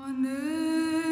하늘